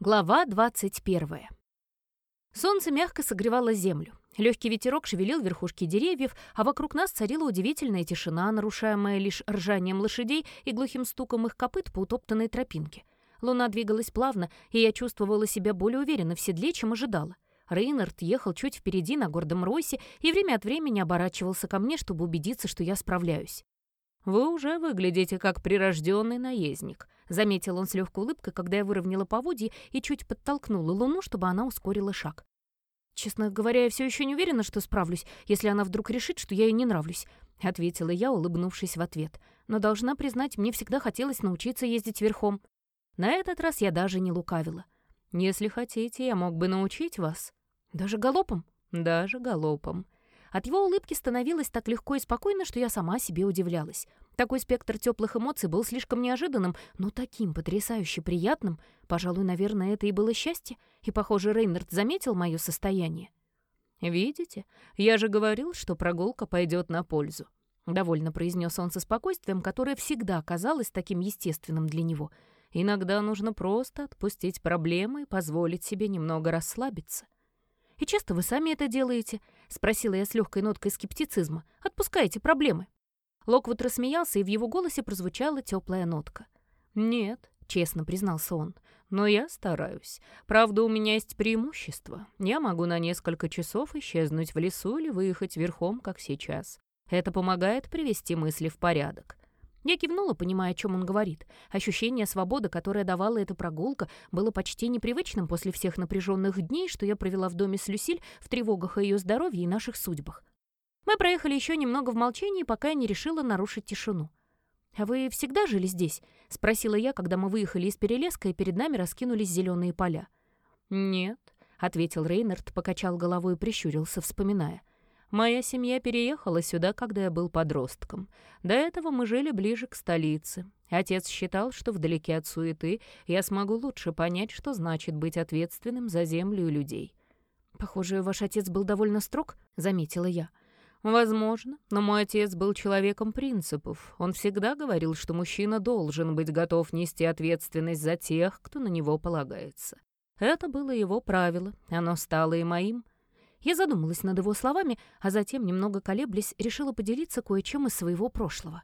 Глава 21. Солнце мягко согревало землю. Легкий ветерок шевелил верхушки деревьев, а вокруг нас царила удивительная тишина, нарушаемая лишь ржанием лошадей и глухим стуком их копыт по утоптанной тропинке. Луна двигалась плавно, и я чувствовала себя более уверенно в седле, чем ожидала. Рейнард ехал чуть впереди на гордом росе и время от времени оборачивался ко мне, чтобы убедиться, что я справляюсь. «Вы уже выглядите как прирожденный наездник», — заметил он с легкой улыбкой, когда я выровняла поводье и чуть подтолкнула Луну, чтобы она ускорила шаг. «Честно говоря, я все еще не уверена, что справлюсь, если она вдруг решит, что я ей не нравлюсь», — ответила я, улыбнувшись в ответ. «Но должна признать, мне всегда хотелось научиться ездить верхом». На этот раз я даже не лукавила. «Если хотите, я мог бы научить вас». «Даже галопом?» «Даже галопом». От его улыбки становилось так легко и спокойно, что я сама себе удивлялась. Такой спектр теплых эмоций был слишком неожиданным, но таким потрясающе приятным. Пожалуй, наверное, это и было счастье. И, похоже, Рейнард заметил мое состояние. «Видите, я же говорил, что прогулка пойдет на пользу», — довольно произнес он со спокойствием, которое всегда казалось таким естественным для него. «Иногда нужно просто отпустить проблемы и позволить себе немного расслабиться». «И часто вы сами это делаете?» — спросила я с легкой ноткой скептицизма. «Отпускаете проблемы?» Локвуд рассмеялся, и в его голосе прозвучала теплая нотка. «Нет», — честно признался он, — «но я стараюсь. Правда, у меня есть преимущество. Я могу на несколько часов исчезнуть в лесу или выехать верхом, как сейчас. Это помогает привести мысли в порядок». Я кивнула, понимая, о чем он говорит. Ощущение свободы, которое давала эта прогулка, было почти непривычным после всех напряженных дней, что я провела в доме с Люсиль в тревогах о ее здоровье и наших судьбах. Мы проехали еще немного в молчании, пока я не решила нарушить тишину. «А вы всегда жили здесь?» — спросила я, когда мы выехали из Перелеска, и перед нами раскинулись зеленые поля. «Нет», — ответил Рейнард, покачал головой и прищурился, вспоминая. «Моя семья переехала сюда, когда я был подростком. До этого мы жили ближе к столице. Отец считал, что вдалеке от суеты я смогу лучше понять, что значит быть ответственным за землю и людей». «Похоже, ваш отец был довольно строг», — заметила я. Возможно, но мой отец был человеком принципов. Он всегда говорил, что мужчина должен быть готов нести ответственность за тех, кто на него полагается. Это было его правило, оно стало и моим. Я задумалась над его словами, а затем, немного колеблясь, решила поделиться кое-чем из своего прошлого.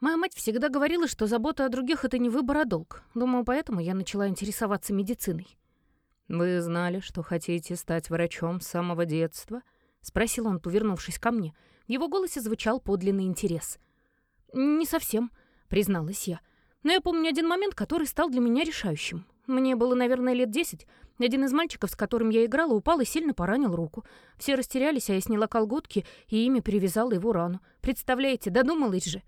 Моя мать всегда говорила, что забота о других — это не выбор, а долг. Думаю, поэтому я начала интересоваться медициной. «Вы знали, что хотите стать врачом с самого детства?» — спросил он, повернувшись ко мне. В его голосе звучал подлинный интерес. «Не совсем», — призналась я. «Но я помню один момент, который стал для меня решающим. Мне было, наверное, лет десять. Один из мальчиков, с которым я играла, упал и сильно поранил руку. Все растерялись, а я сняла колготки и ими перевязала его рану. Представляете, додумалась же».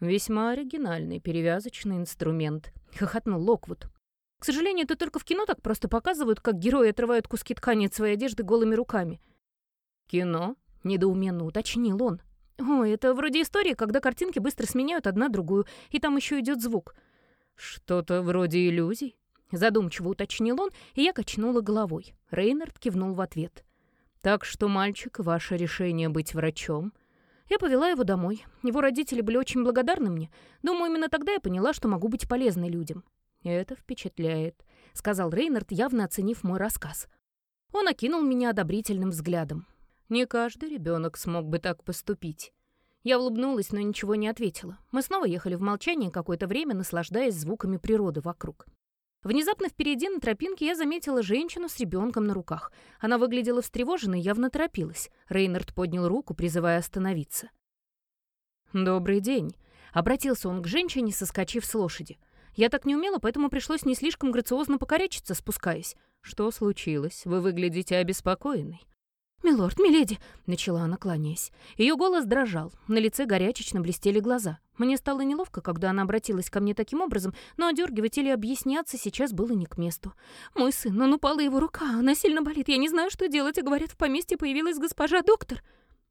«Весьма оригинальный перевязочный инструмент», — хохотнул Локвуд. «К сожалению, это только в кино так просто показывают, как герои отрывают куски ткани от своей одежды голыми руками». «Кино?» — недоуменно уточнил он. «Ой, это вроде истории, когда картинки быстро сменяют одна другую, и там еще идет звук». «Что-то вроде иллюзий?» — задумчиво уточнил он, и я качнула головой. Рейнард кивнул в ответ. «Так что, мальчик, ваше решение быть врачом?» Я повела его домой. Его родители были очень благодарны мне. Думаю, именно тогда я поняла, что могу быть полезной людям. «Это впечатляет», — сказал Рейнард, явно оценив мой рассказ. Он окинул меня одобрительным взглядом. Не каждый ребенок смог бы так поступить. Я улыбнулась, но ничего не ответила. Мы снова ехали в молчании какое-то время, наслаждаясь звуками природы вокруг. Внезапно впереди на тропинке я заметила женщину с ребенком на руках. Она выглядела встревоженной, явно торопилась. Рейнард поднял руку, призывая остановиться. «Добрый день», — обратился он к женщине, соскочив с лошади. Я так не умела, поэтому пришлось не слишком грациозно покорячиться, спускаясь. «Что случилось? Вы выглядите обеспокоенной». «Милорд, миледи!» — начала она, кланяясь. Ее голос дрожал, на лице горячечно блестели глаза. Мне стало неловко, когда она обратилась ко мне таким образом, но одергивать или объясняться сейчас было не к месту. «Мой сын, он упала его рука, она сильно болит, я не знаю, что делать, а говорят, в поместье появилась госпожа доктор».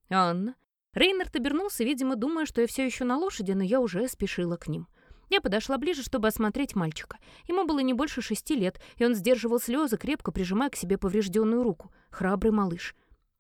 «Анна?» Рейнард обернулся, видимо, думая, что я все еще на лошади, но я уже спешила к ним. Я подошла ближе, чтобы осмотреть мальчика. Ему было не больше шести лет, и он сдерживал слезы, крепко прижимая к себе поврежденную руку. Храбрый малыш.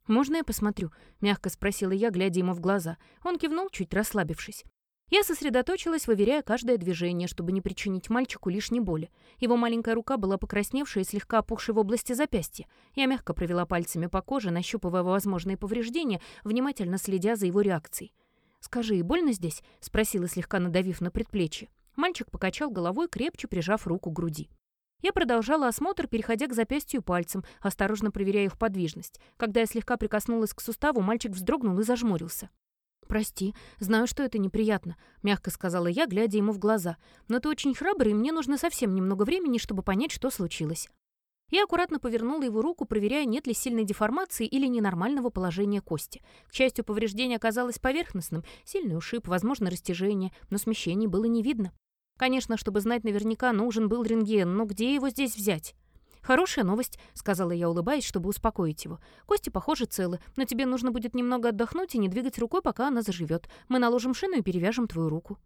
«Можно я посмотрю?» — мягко спросила я, глядя ему в глаза. Он кивнул, чуть расслабившись. Я сосредоточилась, выверяя каждое движение, чтобы не причинить мальчику лишней боли. Его маленькая рука была покрасневшая и слегка опухшей в области запястья. Я мягко провела пальцами по коже, нащупывая возможные повреждения, внимательно следя за его реакцией. «Скажи, больно здесь?» — спросила, слегка надавив на предплечье. Мальчик покачал головой, крепче прижав руку к груди. Я продолжала осмотр, переходя к запястью пальцем, осторожно проверяя их подвижность. Когда я слегка прикоснулась к суставу, мальчик вздрогнул и зажмурился. «Прости, знаю, что это неприятно», — мягко сказала я, глядя ему в глаза. «Но ты очень храбрый, и мне нужно совсем немного времени, чтобы понять, что случилось». Я аккуратно повернула его руку, проверяя, нет ли сильной деформации или ненормального положения кости. К счастью, повреждение оказалось поверхностным, сильный ушиб, возможно, растяжение, но смещений было не видно. Конечно, чтобы знать наверняка, нужен был рентген, но где его здесь взять? «Хорошая новость», — сказала я, улыбаясь, чтобы успокоить его. «Кости, похоже, целы, но тебе нужно будет немного отдохнуть и не двигать рукой, пока она заживет. Мы наложим шину и перевяжем твою руку».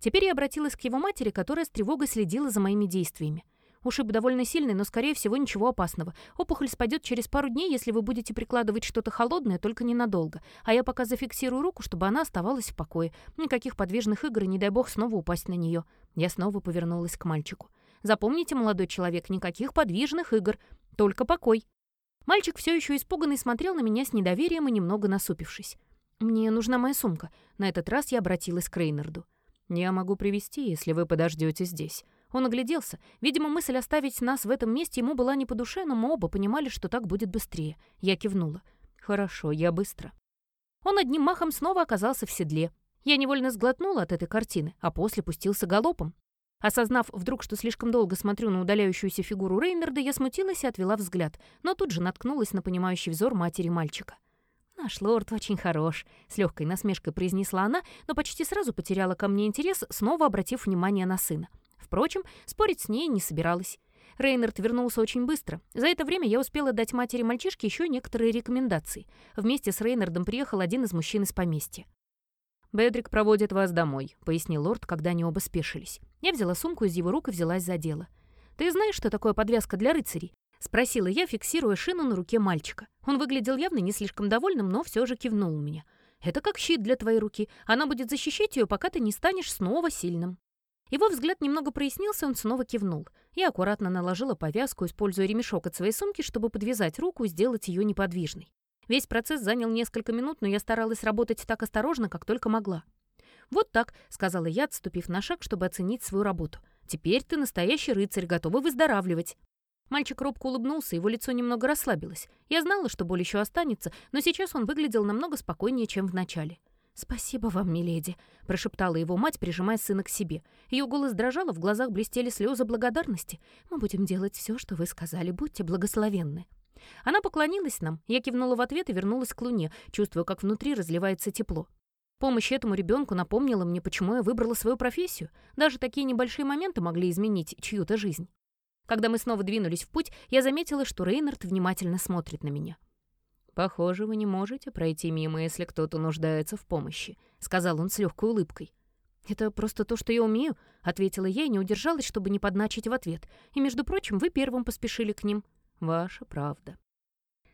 Теперь я обратилась к его матери, которая с тревогой следила за моими действиями. Ушиб довольно сильный, но, скорее всего, ничего опасного. Опухоль спадет через пару дней, если вы будете прикладывать что-то холодное, только ненадолго. А я пока зафиксирую руку, чтобы она оставалась в покое. Никаких подвижных игр, не дай бог снова упасть на нее. Я снова повернулась к мальчику. Запомните, молодой человек, никаких подвижных игр, только покой. Мальчик все еще испуганный смотрел на меня с недоверием и немного насупившись. «Мне нужна моя сумка». На этот раз я обратилась к Рейнарду. «Я могу привезти, если вы подождете здесь». Он огляделся. Видимо, мысль оставить нас в этом месте ему была не по душе, но мы оба понимали, что так будет быстрее. Я кивнула. «Хорошо, я быстро». Он одним махом снова оказался в седле. Я невольно сглотнула от этой картины, а после пустился галопом. Осознав вдруг, что слишком долго смотрю на удаляющуюся фигуру Рейнарда, я смутилась и отвела взгляд, но тут же наткнулась на понимающий взор матери мальчика. «Наш лорд очень хорош», — с легкой насмешкой произнесла она, но почти сразу потеряла ко мне интерес, снова обратив внимание на сына. Впрочем, спорить с ней не собиралась. Рейнард вернулся очень быстро. За это время я успела дать матери мальчишки еще некоторые рекомендации. Вместе с Рейнардом приехал один из мужчин из поместья. «Бедрик проводит вас домой», — пояснил лорд, когда они оба спешились. Я взяла сумку из его рук и взялась за дело. «Ты знаешь, что такое подвязка для рыцарей?» — спросила я, фиксируя шину на руке мальчика. Он выглядел явно не слишком довольным, но все же кивнул меня. «Это как щит для твоей руки. Она будет защищать ее, пока ты не станешь снова сильным». Его взгляд немного прояснился, он снова кивнул. Я аккуратно наложила повязку, используя ремешок от своей сумки, чтобы подвязать руку и сделать ее неподвижной. Весь процесс занял несколько минут, но я старалась работать так осторожно, как только могла. «Вот так», — сказала я, отступив на шаг, чтобы оценить свою работу. «Теперь ты настоящий рыцарь, готовый выздоравливать». Мальчик робко улыбнулся, его лицо немного расслабилось. Я знала, что боль еще останется, но сейчас он выглядел намного спокойнее, чем в начале. «Спасибо вам, миледи», — прошептала его мать, прижимая сына к себе. Ее голос дрожал, в глазах блестели слезы благодарности. «Мы будем делать все, что вы сказали. Будьте благословенны». Она поклонилась нам, я кивнула в ответ и вернулась к луне, чувствуя, как внутри разливается тепло. Помощь этому ребенку напомнила мне, почему я выбрала свою профессию. Даже такие небольшие моменты могли изменить чью-то жизнь. Когда мы снова двинулись в путь, я заметила, что Рейнард внимательно смотрит на меня. «Похоже, вы не можете пройти мимо, если кто-то нуждается в помощи», — сказал он с легкой улыбкой. «Это просто то, что я умею», — ответила я и не удержалась, чтобы не подначить в ответ. «И, между прочим, вы первым поспешили к ним». Ваша правда.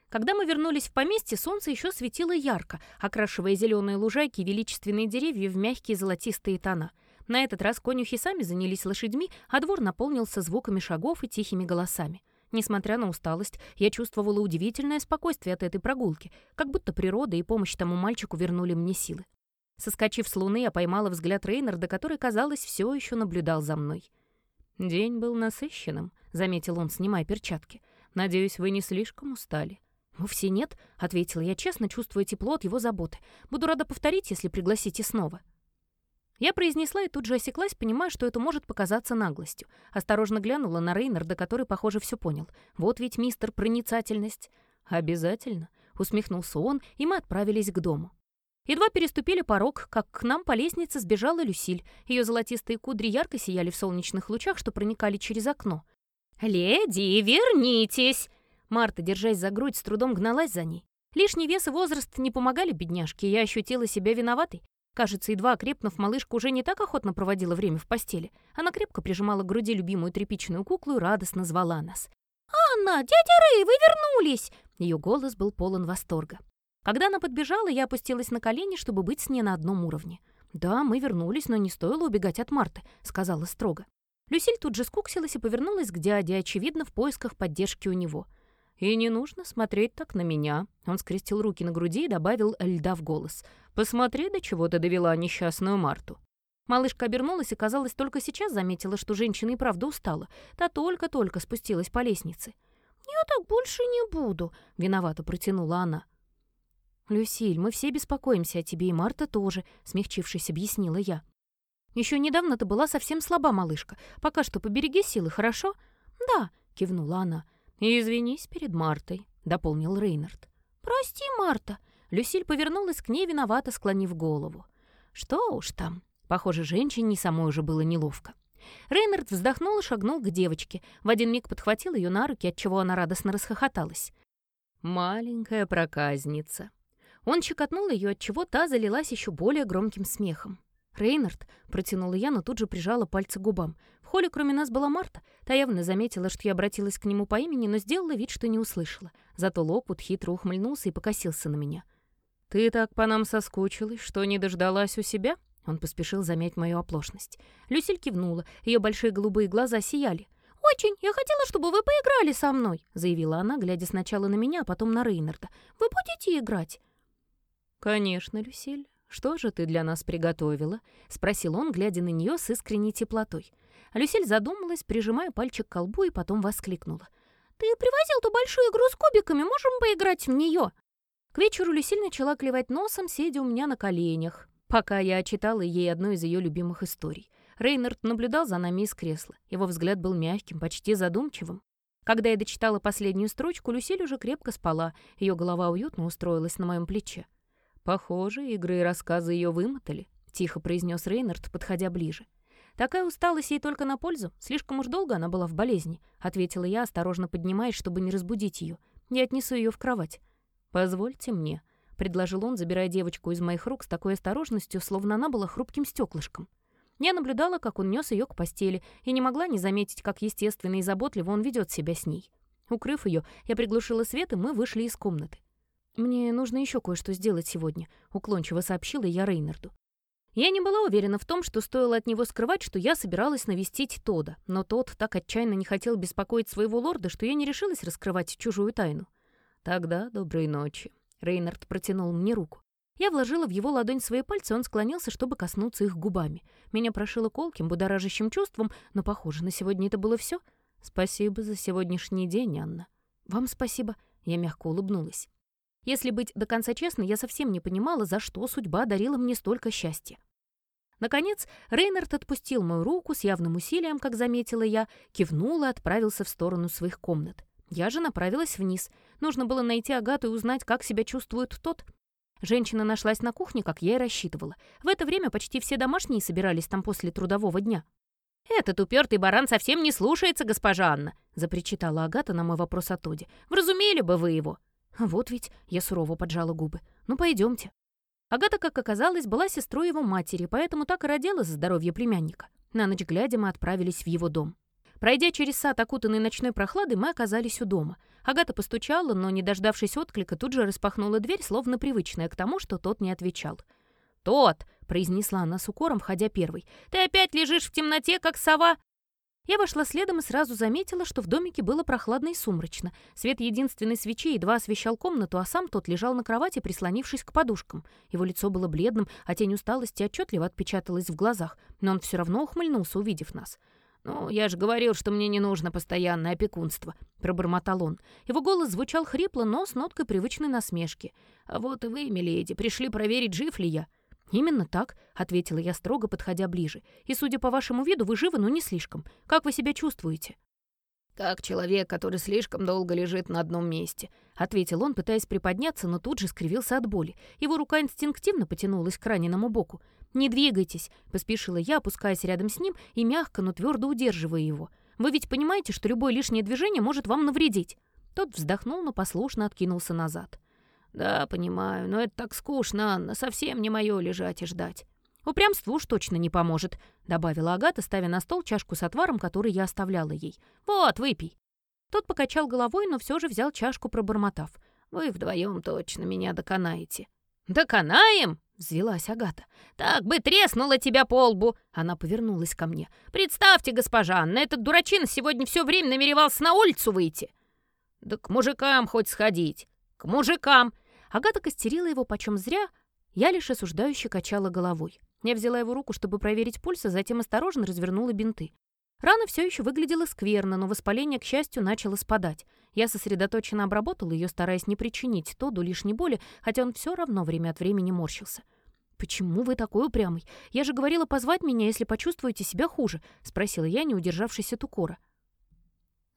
Когда мы вернулись в поместье, солнце еще светило ярко, окрашивая зеленые лужайки и величественные деревья в мягкие золотистые тона. На этот раз конюхи сами занялись лошадьми, а двор наполнился звуками шагов и тихими голосами. Несмотря на усталость, я чувствовала удивительное спокойствие от этой прогулки, как будто природа и помощь тому мальчику вернули мне силы. Соскочив с луны, я поймала взгляд Рейнарда, который, казалось, все еще наблюдал за мной. «День был насыщенным», — заметил он, снимая перчатки. Надеюсь, вы не слишком устали». «Вовсе нет», — ответила я честно, чувствуя тепло от его заботы. «Буду рада повторить, если пригласите снова». Я произнесла и тут же осеклась, понимая, что это может показаться наглостью. Осторожно глянула на Рейнарда, который, похоже, все понял. «Вот ведь мистер проницательность». «Обязательно», — усмехнулся он, и мы отправились к дому. Едва переступили порог, как к нам по лестнице сбежала Люсиль. Ее золотистые кудри ярко сияли в солнечных лучах, что проникали через окно. «Леди, вернитесь!» Марта, держась за грудь, с трудом гналась за ней. Лишний вес и возраст не помогали бедняжке, я ощутила себя виноватой. Кажется, едва окрепнув, малышка уже не так охотно проводила время в постели. Она крепко прижимала к груди любимую тряпичную куклу и радостно звала нас. «Анна, дядя Рэй, вы вернулись!» Ее голос был полон восторга. Когда она подбежала, я опустилась на колени, чтобы быть с ней на одном уровне. «Да, мы вернулись, но не стоило убегать от Марты», — сказала строго. Люсиль тут же скуксилась и повернулась к дяде, очевидно, в поисках поддержки у него. «И не нужно смотреть так на меня», — он скрестил руки на груди и добавил льда в голос. «Посмотри, до чего ты довела несчастную Марту». Малышка обернулась и, казалось, только сейчас заметила, что женщина и правда устала. Та только-только спустилась по лестнице. «Я так больше не буду», — виновато протянула она. «Люсиль, мы все беспокоимся о тебе, и Марта тоже», — смягчившись, объяснила я. Еще недавно ты была совсем слаба, малышка. Пока что побереги силы, хорошо?» «Да», — кивнула она. «И извинись перед Мартой», — дополнил Рейнард. «Прости, Марта». Люсиль повернулась к ней, виновато склонив голову. «Что уж там». Похоже, женщине самой уже было неловко. Рейнард вздохнул и шагнул к девочке. В один миг подхватил ее на руки, отчего она радостно расхохоталась. «Маленькая проказница», он щекотнул ее, отчего та залилась еще более громким смехом. «Рейнард», — протянула я, но тут же прижала пальцы к губам. В холле кроме нас была Марта. Та явно заметила, что я обратилась к нему по имени, но сделала вид, что не услышала. Зато Локвуд хитро ухмыльнулся и покосился на меня. «Ты так по нам соскучилась, что не дождалась у себя?» Он поспешил замять мою оплошность. Люсиль кивнула, ее большие голубые глаза сияли. «Очень! Я хотела, чтобы вы поиграли со мной!» заявила она, глядя сначала на меня, а потом на Рейнарда. «Вы будете играть?» «Конечно, Люсиль. Что же ты для нас приготовила?» — спросил он, глядя на нее с искренней теплотой. Люсиль задумалась, прижимая пальчик к колбу, и потом воскликнула. «Ты привозил ту большую игру с кубиками, можем поиграть в нее?» К вечеру Люсиль начала клевать носом, сидя у меня на коленях, пока я читала ей одну из ее любимых историй. Рейнард наблюдал за нами из кресла. Его взгляд был мягким, почти задумчивым. Когда я дочитала последнюю строчку, Люсиль уже крепко спала, ее голова уютно устроилась на моем плече. «Похоже, игры и рассказы ее вымотали», — тихо произнес Рейнард, подходя ближе. «Такая усталость ей только на пользу. Слишком уж долго она была в болезни», — ответила я, осторожно поднимаясь, чтобы не разбудить ее. «Я отнесу ее в кровать». «Позвольте мне», — предложил он, забирая девочку из моих рук с такой осторожностью, словно она была хрупким стеклышком. Я наблюдала, как он нес ее к постели, и не могла не заметить, как естественно и заботливо он ведет себя с ней. Укрыв ее, я приглушила свет, и мы вышли из комнаты. «Мне нужно еще кое-что сделать сегодня», — уклончиво сообщила я Рейнарду. Я не была уверена в том, что стоило от него скрывать, что я собиралась навестить Тода, но тот так отчаянно не хотел беспокоить своего лорда, что я не решилась раскрывать чужую тайну. «Тогда доброй ночи», — Рейнард протянул мне руку. Я вложила в его ладонь свои пальцы, он склонился, чтобы коснуться их губами. Меня прошило колким, будоражащим чувством, но, похоже, на сегодня это было все. «Спасибо за сегодняшний день, Анна». «Вам спасибо», — я мягко улыбнулась. Если быть до конца честной, я совсем не понимала, за что судьба дарила мне столько счастья. Наконец, Рейнард отпустил мою руку с явным усилием, как заметила я, кивнул и отправился в сторону своих комнат. Я же направилась вниз. Нужно было найти Агату и узнать, как себя чувствует тот. Женщина нашлась на кухне, как я и рассчитывала. В это время почти все домашние собирались там после трудового дня. «Этот упертый баран совсем не слушается, госпожа Анна», — запричитала Агата на мой вопрос о Тоде. «Вразумели бы вы его». Вот ведь я сурово поджала губы. Ну, пойдемте. Агата, как оказалось, была сестрой его матери, поэтому так и родила за здоровье племянника. На ночь глядя мы отправились в его дом. Пройдя через сад, окутанный ночной прохладой, мы оказались у дома. Агата постучала, но, не дождавшись отклика, тут же распахнула дверь, словно привычная к тому, что тот не отвечал. «Тот!» — произнесла она с укором, входя первой. «Ты опять лежишь в темноте, как сова!» Я вошла следом и сразу заметила, что в домике было прохладно и сумрачно. Свет единственной свечи едва освещал комнату, а сам тот лежал на кровати, прислонившись к подушкам. Его лицо было бледным, а тень усталости отчетливо отпечаталась в глазах, но он все равно ухмыльнулся, увидев нас. «Ну, я же говорил, что мне не нужно постоянное опекунство», — пробормотал он. Его голос звучал хрипло, но с ноткой привычной насмешки. «А вот и вы, миледи, пришли проверить, жив ли я. «Именно так», — ответила я строго, подходя ближе. «И, судя по вашему виду, вы живы, но не слишком. Как вы себя чувствуете?» «Как человек, который слишком долго лежит на одном месте», — ответил он, пытаясь приподняться, но тут же скривился от боли. Его рука инстинктивно потянулась к раненому боку. «Не двигайтесь», — поспешила я, опускаясь рядом с ним и мягко, но твердо удерживая его. «Вы ведь понимаете, что любое лишнее движение может вам навредить?» Тот вздохнул, но послушно откинулся назад. «Да, понимаю, но это так скучно, Анна, совсем не мое лежать и ждать». «Упрямству уж точно не поможет», — добавила Агата, ставя на стол чашку с отваром, который я оставляла ей. «Вот, выпей». Тот покачал головой, но все же взял чашку, пробормотав. «Вы вдвоем точно меня доконаете». «Доконаем?» — взвелась Агата. «Так бы треснула тебя по лбу!» Она повернулась ко мне. «Представьте, госпожа Анна, этот дурачина сегодня все время намеревался на улицу выйти!» «Да к мужикам хоть сходить! К мужикам!» Агата костерила его почем зря, я лишь осуждающе качала головой. Я взяла его руку, чтобы проверить пульс, а затем осторожно развернула бинты. Рана все еще выглядела скверно, но воспаление, к счастью, начало спадать. Я сосредоточенно обработала ее, стараясь не причинить Тоду лишней боли, хотя он все равно время от времени морщился. «Почему вы такой упрямый? Я же говорила позвать меня, если почувствуете себя хуже», — спросила я, не удержавшись от укора.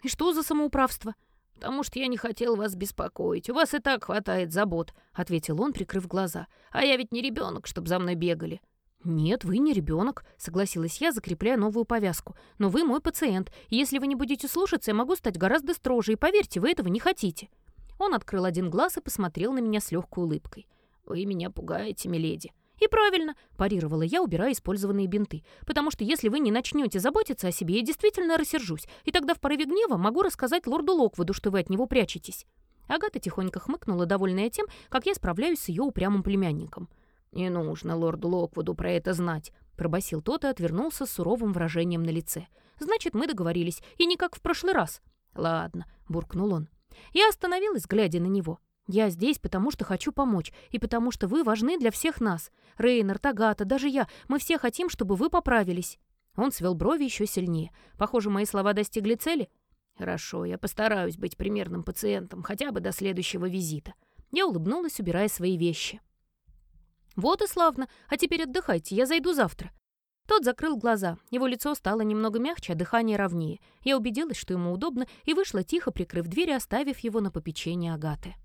«И что за самоуправство?» «Потому что я не хотел вас беспокоить. У вас и так хватает забот», — ответил он, прикрыв глаза. «А я ведь не ребенок, чтобы за мной бегали». «Нет, вы не ребенок», — согласилась я, закрепляя новую повязку. «Но вы мой пациент, и если вы не будете слушаться, я могу стать гораздо строже, и поверьте, вы этого не хотите». Он открыл один глаз и посмотрел на меня с легкой улыбкой. «Вы меня пугаете, миледи». «И правильно», — парировала я, убирая использованные бинты. «Потому что если вы не начнете заботиться о себе, я действительно рассержусь, и тогда в порыве гнева могу рассказать лорду Локвуду, что вы от него прячетесь». Агата тихонько хмыкнула, довольная тем, как я справляюсь с ее упрямым племянником. «Не нужно лорду Локвуду про это знать», — пробасил тот и отвернулся с суровым выражением на лице. «Значит, мы договорились, и не как в прошлый раз». «Ладно», — буркнул он. Я остановилась, глядя на него. «Я здесь, потому что хочу помочь, и потому что вы важны для всех нас. Рейнер, Тагата, даже я, мы все хотим, чтобы вы поправились». Он свел брови еще сильнее. Похоже, мои слова достигли цели. «Хорошо, я постараюсь быть примерным пациентом, хотя бы до следующего визита». Я улыбнулась, убирая свои вещи. «Вот и славно. А теперь отдыхайте, я зайду завтра». Тот закрыл глаза. Его лицо стало немного мягче, а дыхание ровнее. Я убедилась, что ему удобно, и вышла тихо, прикрыв дверь и оставив его на попечение Агаты.